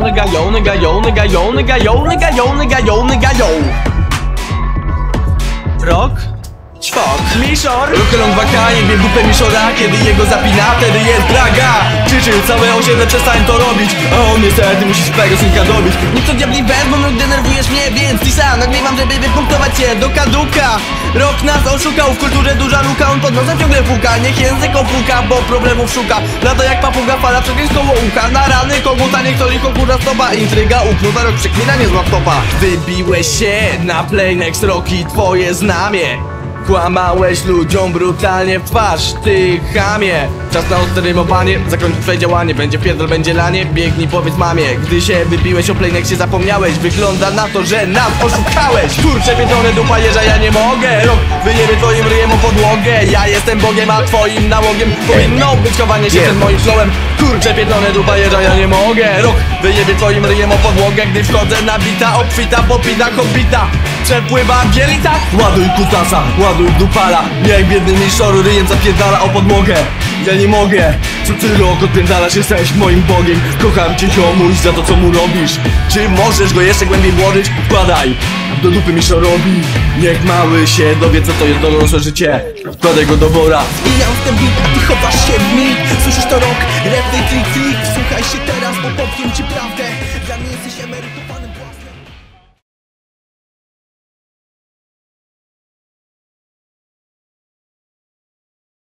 nigga, yo, nigga, yo, nigga, yo, nigga, yo, nigga, yo, nigga, yo, nigga, yo. Rok? Ćwok. Miszor. Rokolong wakanie, wie dupę Miszora Kiedy jego zapina, wtedy jest draga Krzyczył całe osiedle, przestań to robić. A on niestety musi swego synka dobić. Nie to diabli bo no denerwujesz mnie Więc Lisa, nagrywam, żeby wypunktować cię do kaduka. Rok nas oszukał, w kulturze duża luka On pod nosem ciągle puka, niech język opuka Bo problemów szuka, lata jak papuga Fala przegryź koło ucha, na Niech to licho kurza stopa, intryga uknuta Rok przekmina, niezła topa Wybiłeś się na Playnex Roki twoje znamie Kłamałeś ludziom brutalnie w twarz, ty chamie. Czas na ostre rymowanie, zakończyć twoje działanie. Będzie pierdol, będzie lanie, biegnij powiedz mamie. Gdy się wybiłeś o Playnexie zapomniałeś Wygląda na to, że nas oszukałeś. Kurczę pieczone dupa jeża, ja nie mogę. Rok wyjebie twoim ryjem o podłogę. Ja jestem Bogiem, a twoim nałogiem Powinno być chowanie się przed moim flowem Kurczę pieczone dupa jeża, ja nie mogę. Rok wyjebie twoim ryjem o podłogę Gdy wchodzę na bita, obfita, popita, kobita Przepływa bielita? Ładuj kutasa, ładuj dupala. Niech biedny miszor ryjem zapierdala o podłogę. Ja nie mogę. Co ty rok odpierdalasz, jesteś moim bogiem? Kocham cię ziomuś za to co mu robisz. Czy możesz go jeszcze głębiej włożyć? Wkładaj. Do dupy miszorowi Niech mały się dowie co to jest dorosłe życie. Wkładaj go do wora. Mijam w ten beat, ty chowasz się w mit. Słyszysz to rok, refy, trik, trik Słuchaj się teraz, bo powiem ci prawdę